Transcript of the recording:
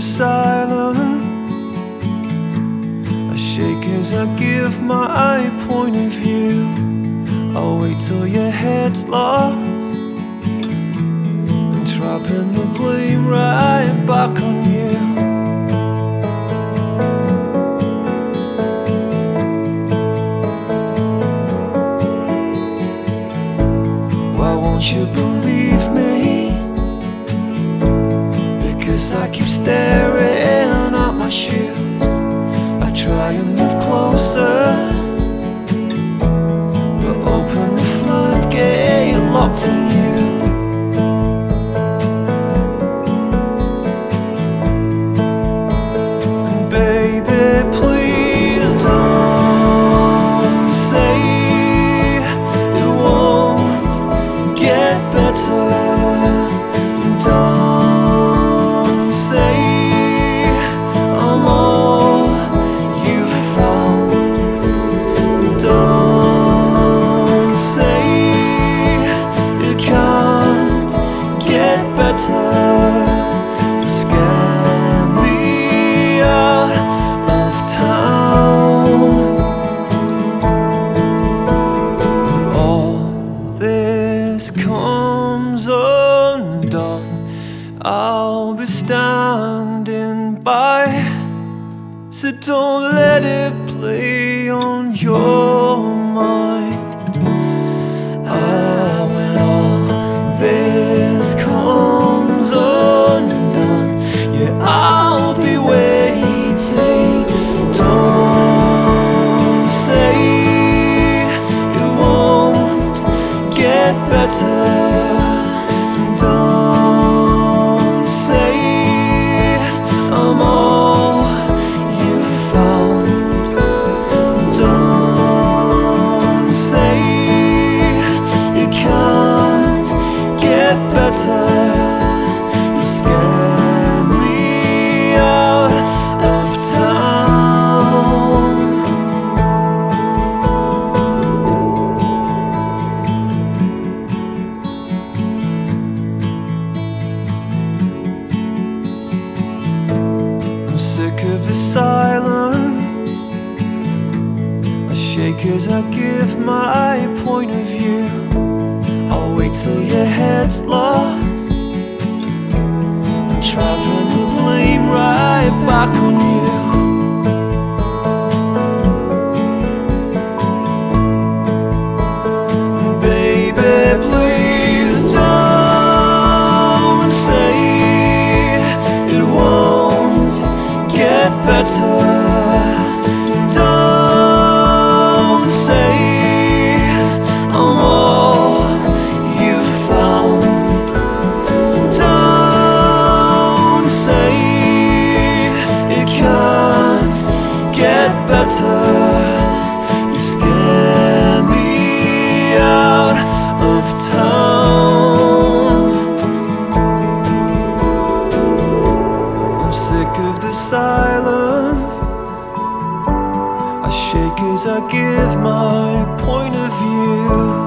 silent. I shake as I give my point of view. I'll wait till your head's lost and dropping the blame right back on you. Why won't you believe I keep staring at my shoes. I try and move I'll be standing by. So don't let it play on your better. Shake as I give my point of view. I'll wait till your head's lost and try put the blame right back on you. Baby, please don't say it won't get better. Silence. I shake as I give my point of view.